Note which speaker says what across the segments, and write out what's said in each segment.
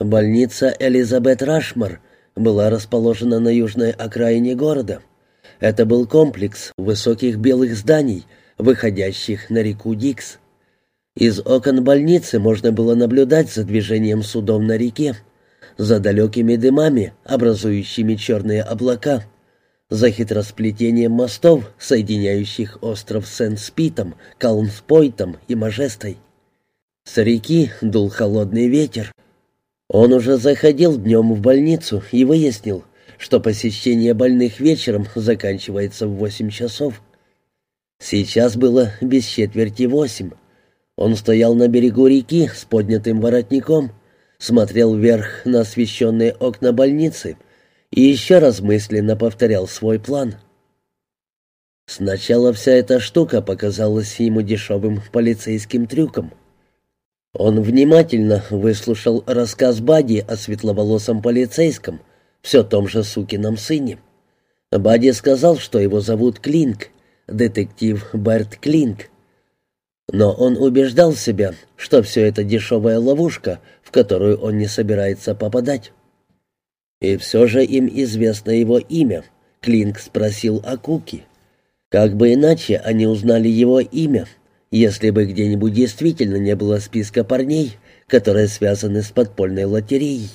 Speaker 1: Больница Элизабет Рашмар была расположена на южной окраине города. Это был комплекс высоких белых зданий, выходящих на реку Дикс. Из окон больницы можно было наблюдать за движением судов на реке, за далекими дымами, образующими черные облака, за хитросплетением мостов, соединяющих остров Сент-Спитом, Калмспойтом и Мажестой. С реки дул холодный ветер. Он уже заходил днем в больницу и выяснил, что посещение больных вечером заканчивается в восемь часов. Сейчас было без четверти восемь. Он стоял на берегу реки с поднятым воротником, смотрел вверх на освещенные окна больницы и еще раз мысленно повторял свой план. Сначала вся эта штука показалась ему дешевым полицейским трюком — он внимательно выслушал рассказ Бади о светловолосом полицейском, все том же сукином сыне. Бади сказал, что его зовут Клинк, детектив Берт Клинк. Но он убеждал себя, что все это дешевая ловушка, в которую он не собирается попадать. И все же им известно его имя. Клинк спросил о Куки. Как бы иначе они узнали его имя, если бы где-нибудь действительно не было списка парней, которые связаны с подпольной лотереей.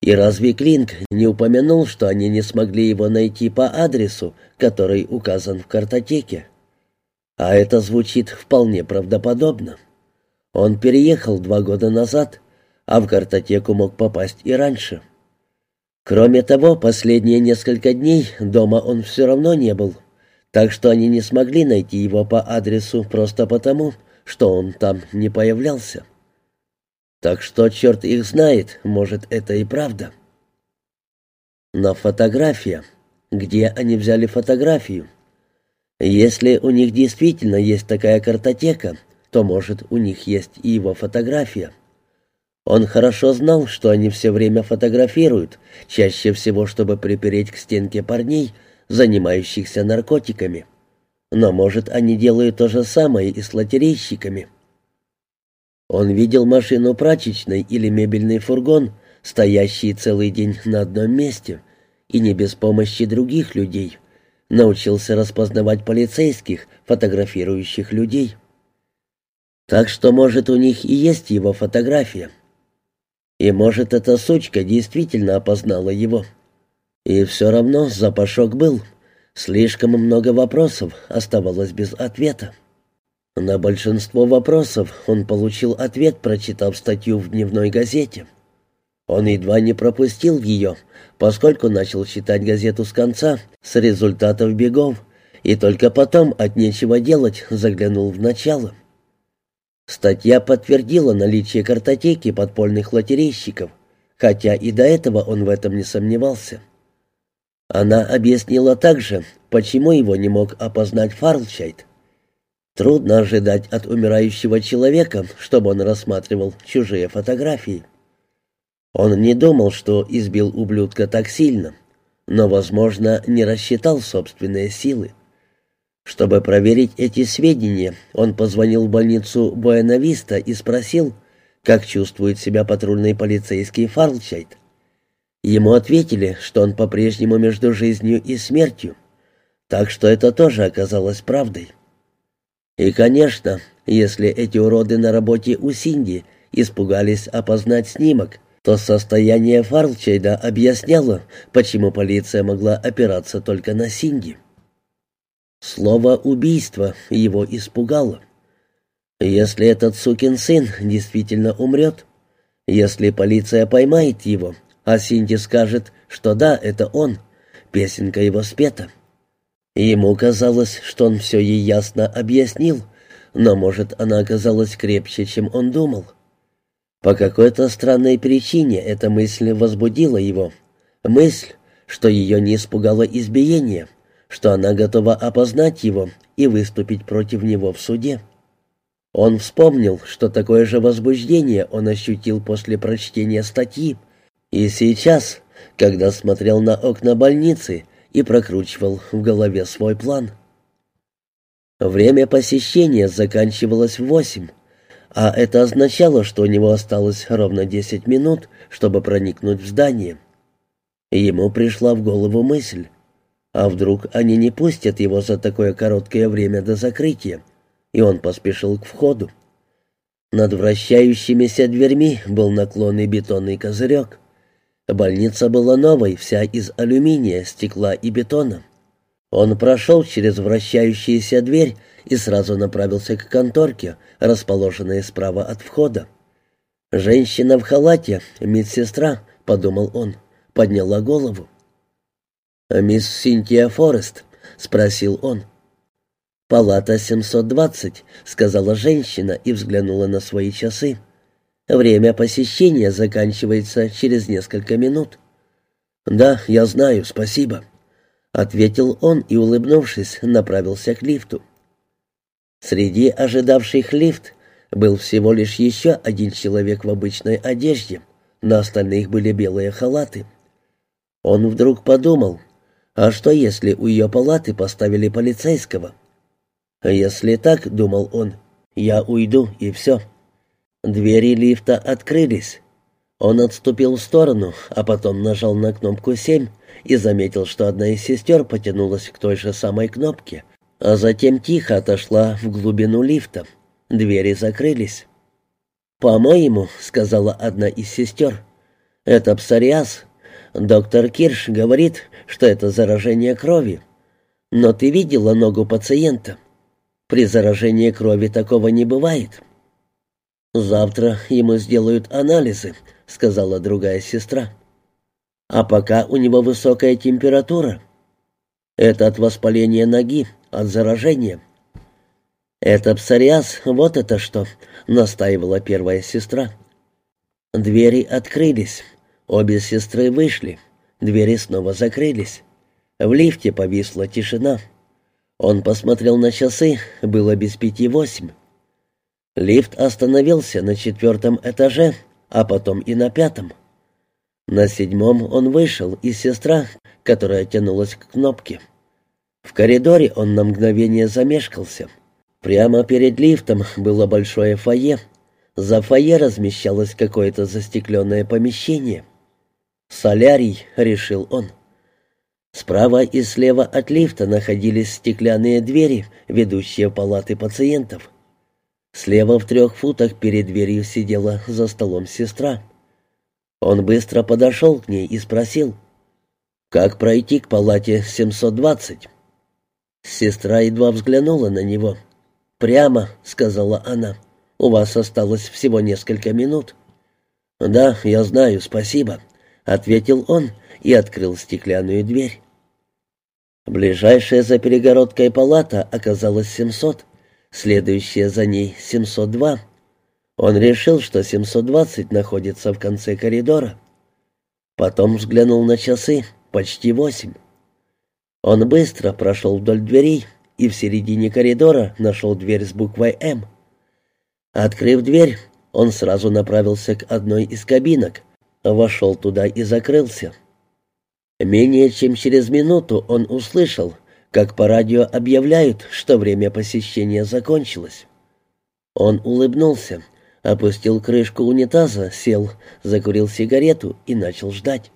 Speaker 1: И разве Клинк не упомянул, что они не смогли его найти по адресу, который указан в картотеке? А это звучит вполне правдоподобно. Он переехал два года назад, а в картотеку мог попасть и раньше. Кроме того, последние несколько дней дома он все равно не был так что они не смогли найти его по адресу просто потому, что он там не появлялся. Так что, черт их знает, может, это и правда. Но фотография. Где они взяли фотографию? Если у них действительно есть такая картотека, то, может, у них есть и его фотография. Он хорошо знал, что они все время фотографируют, чаще всего, чтобы припереть к стенке парней — занимающихся наркотиками. Но, может, они делают то же самое и с лотерейщиками. Он видел машину прачечной или мебельный фургон, стоящий целый день на одном месте, и не без помощи других людей. Научился распознавать полицейских, фотографирующих людей. Так что, может, у них и есть его фотография. И, может, эта сучка действительно опознала его. И все равно запашок был. Слишком много вопросов оставалось без ответа. На большинство вопросов он получил ответ, прочитав статью в дневной газете. Он едва не пропустил ее, поскольку начал читать газету с конца, с результатов бегов, и только потом от нечего делать заглянул в начало. Статья подтвердила наличие картотеки подпольных лотерейщиков, хотя и до этого он в этом не сомневался. Она объяснила также, почему его не мог опознать Фарлчайт. Трудно ожидать от умирающего человека, чтобы он рассматривал чужие фотографии. Он не думал, что избил ублюдка так сильно, но, возможно, не рассчитал собственные силы. Чтобы проверить эти сведения, он позвонил в больницу Буэнависта и спросил, как чувствует себя патрульный полицейский Фарлчайт. Ему ответили, что он по-прежнему между жизнью и смертью, так что это тоже оказалось правдой. И, конечно, если эти уроды на работе у Синди испугались опознать снимок, то состояние Фарлчейда объясняло, почему полиция могла опираться только на Синди. Слово «убийство» его испугало. Если этот сукин сын действительно умрет, если полиция поймает его — а Синди скажет, что да, это он, песенка его спета. Ему казалось, что он все ей ясно объяснил, но, может, она оказалась крепче, чем он думал. По какой-то странной причине эта мысль возбудила его. Мысль, что ее не испугало избиение, что она готова опознать его и выступить против него в суде. Он вспомнил, что такое же возбуждение он ощутил после прочтения статьи, и сейчас, когда смотрел на окна больницы и прокручивал в голове свой план. Время посещения заканчивалось в восемь, а это означало, что у него осталось ровно десять минут, чтобы проникнуть в здание. Ему пришла в голову мысль, а вдруг они не пустят его за такое короткое время до закрытия, и он поспешил к входу. Над вращающимися дверьми был наклонный бетонный козырек. Больница была новой, вся из алюминия, стекла и бетона. Он прошел через вращающуюся дверь и сразу направился к конторке, расположенной справа от входа. «Женщина в халате, медсестра», — подумал он, подняла голову. «Мисс Синтия Форест?» — спросил он. «Палата 720», — сказала женщина и взглянула на свои часы. «Время посещения заканчивается через несколько минут». «Да, я знаю, спасибо», — ответил он и, улыбнувшись, направился к лифту. Среди ожидавших лифт был всего лишь еще один человек в обычной одежде, на остальных были белые халаты. Он вдруг подумал, а что если у ее палаты поставили полицейского? Если так, думал он, я уйду и все. Двери лифта открылись. Он отступил в сторону, а потом нажал на кнопку 7 и заметил, что одна из сестер потянулась к той же самой кнопке, а затем тихо отошла в глубину лифта. Двери закрылись. «По-моему», — сказала одна из сестер, — «это псориаз. Доктор Кирш говорит, что это заражение крови. Но ты видела ногу пациента? При заражении крови такого не бывает». «Завтра ему сделают анализы», — сказала другая сестра. «А пока у него высокая температура. Это от воспаления ноги, от заражения». «Это псориаз, вот это что», — настаивала первая сестра. Двери открылись. Обе сестры вышли. Двери снова закрылись. В лифте повисла тишина. Он посмотрел на часы, было без пяти восемь. Лифт остановился на четвертом этаже, а потом и на пятом. На седьмом он вышел, и сестра, которая тянулась к кнопке. В коридоре он на мгновение замешкался. Прямо перед лифтом было большое фойе. За фойе размещалось какое-то застекленное помещение. «Солярий», — решил он. Справа и слева от лифта находились стеклянные двери, ведущие палаты пациентов. Слева в трех футах перед дверью сидела за столом сестра. Он быстро подошел к ней и спросил, «Как пройти к палате 720?» Сестра едва взглянула на него. «Прямо», — сказала она, — «у вас осталось всего несколько минут». «Да, я знаю, спасибо», — ответил он и открыл стеклянную дверь. Ближайшая за перегородкой палата оказалась 700, следующая за ней 702. Он решил, что 720 находится в конце коридора. Потом взглянул на часы, почти восемь. Он быстро прошел вдоль дверей, и в середине коридора нашел дверь с буквой «М». Открыв дверь, он сразу направился к одной из кабинок, вошел туда и закрылся. Менее чем через минуту он услышал, как по радио объявляют, что время посещения закончилось. Он улыбнулся, опустил крышку унитаза, сел, закурил сигарету и начал ждать.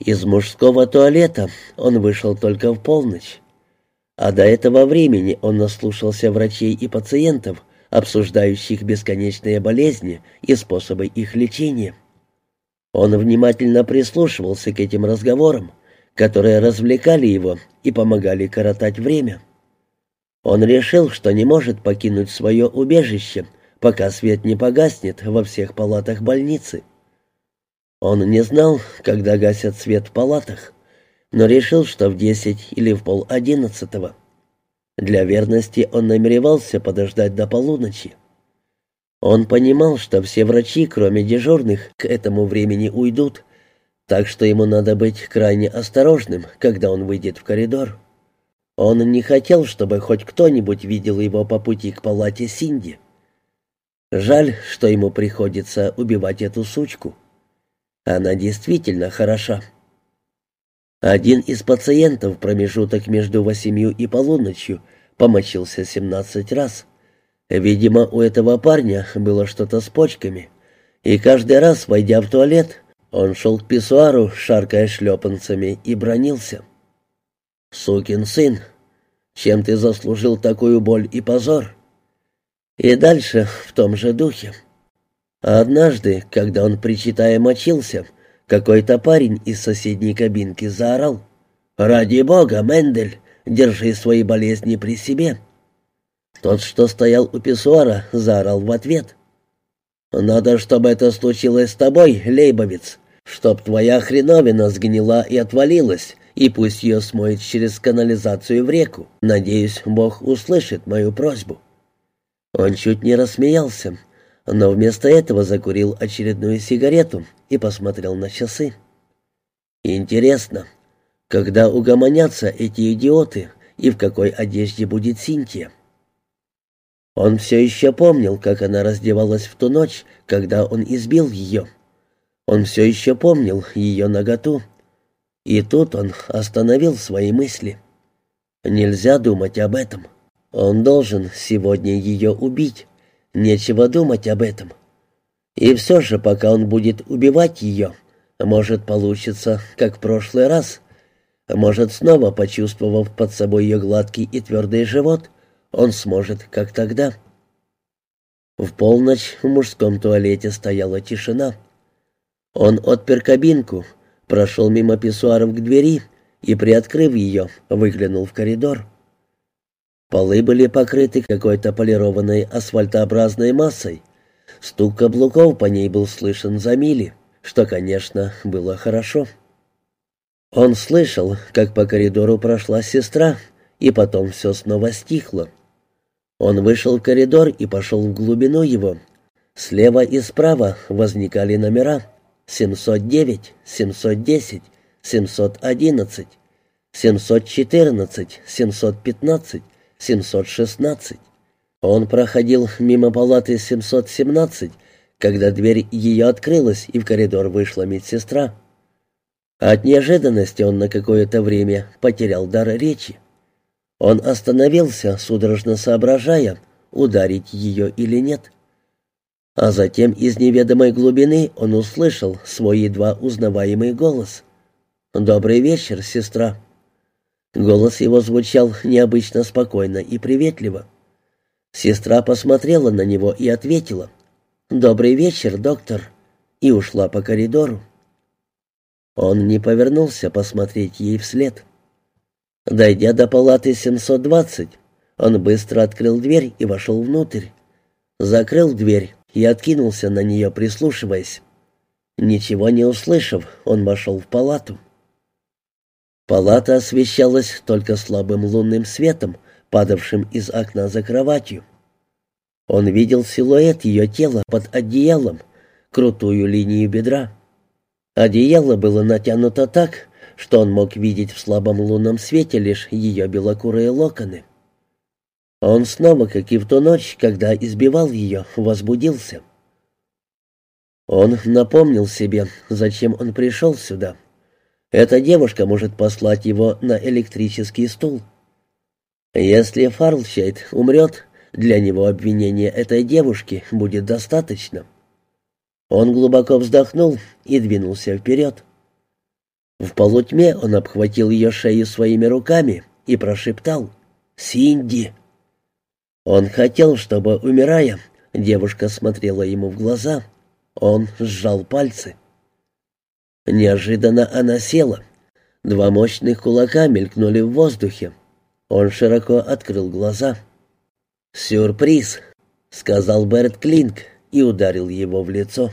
Speaker 1: Из мужского туалета он вышел только в полночь. А до этого времени он наслушался врачей и пациентов, обсуждающих бесконечные болезни и способы их лечения. Он внимательно прислушивался к этим разговорам, которые развлекали его и помогали коротать время. Он решил, что не может покинуть свое убежище, пока свет не погаснет во всех палатах больницы. Он не знал, когда гасят свет в палатах, но решил, что в десять или в пол одиннадцатого. Для верности он намеревался подождать до полуночи. Он понимал, что все врачи, кроме дежурных, к этому времени уйдут, так что ему надо быть крайне осторожным, когда он выйдет в коридор. Он не хотел, чтобы хоть кто-нибудь видел его по пути к палате Синди. Жаль, что ему приходится убивать эту сучку. Она действительно хороша. Один из пациентов в промежуток между восемью и полуночью помочился семнадцать раз. Видимо, у этого парня было что-то с почками, и каждый раз, войдя в туалет, он шел к писсуару, шаркая шлепанцами, и бронился. «Сукин сын, чем ты заслужил такую боль и позор?» И дальше в том же духе. А однажды, когда он, причитая, мочился, какой-то парень из соседней кабинки заорал. «Ради бога, Мендель, держи свои болезни при себе!» Тот, что стоял у писсуара, заорал в ответ. «Надо, чтобы это случилось с тобой, Лейбовец, чтоб твоя хреновина сгнила и отвалилась, и пусть ее смоет через канализацию в реку. Надеюсь, Бог услышит мою просьбу». Он чуть не рассмеялся, но вместо этого закурил очередную сигарету и посмотрел на часы. «Интересно, когда угомонятся эти идиоты и в какой одежде будет Синтия?» Он все еще помнил, как она раздевалась в ту ночь, когда он избил ее. Он все еще помнил ее наготу. И тут он остановил свои мысли. Нельзя думать об этом. Он должен сегодня ее убить. Нечего думать об этом. И все же, пока он будет убивать ее, может получится, как в прошлый раз. Может, снова почувствовав под собой ее гладкий и твердый живот, он сможет, как тогда. В полночь в мужском туалете стояла тишина. Он отпер кабинку, прошел мимо писсуаров к двери и, приоткрыв ее, выглянул в коридор. Полы были покрыты какой-то полированной асфальтообразной массой. Стук каблуков по ней был слышен за мили, что, конечно, было хорошо. Он слышал, как по коридору прошла сестра, и потом все снова стихло. Он вышел в коридор и пошел в глубину его. Слева и справа возникали номера 709, 710, 711, 714, 715, 716. Он проходил мимо палаты 717, когда дверь ее открылась, и в коридор вышла медсестра. От неожиданности он на какое-то время потерял дар речи. Он остановился, судорожно соображая, ударить ее или нет. А затем из неведомой глубины он услышал свой едва узнаваемый голос. «Добрый вечер, сестра». Голос его звучал необычно спокойно и приветливо. Сестра посмотрела на него и ответила «Добрый вечер, доктор», и ушла по коридору. Он не повернулся посмотреть ей вслед. Дойдя до палаты 720, он быстро открыл дверь и вошел внутрь. Закрыл дверь и откинулся на нее, прислушиваясь. Ничего не услышав, он вошел в палату. Палата освещалась только слабым лунным светом, падавшим из окна за кроватью. Он видел силуэт ее тела под одеялом, крутую линию бедра. Одеяло было натянуто так, что он мог видеть в слабом лунном свете лишь ее белокурые локоны. Он снова, как и в ту ночь, когда избивал ее, возбудился. Он напомнил себе, зачем он пришел сюда. Эта девушка может послать его на электрический стул. Если Фарлчайт умрет, для него обвинения этой девушки будет достаточно. Он глубоко вздохнул и двинулся вперед. В полутьме он обхватил ее шею своими руками и прошептал «Синди!». Он хотел, чтобы, умирая, девушка смотрела ему в глаза. Он сжал пальцы. Неожиданно она села. Два мощных кулака мелькнули в воздухе. Он широко открыл глаза. «Сюрприз», — сказал Берт Клинк и ударил его в лицо.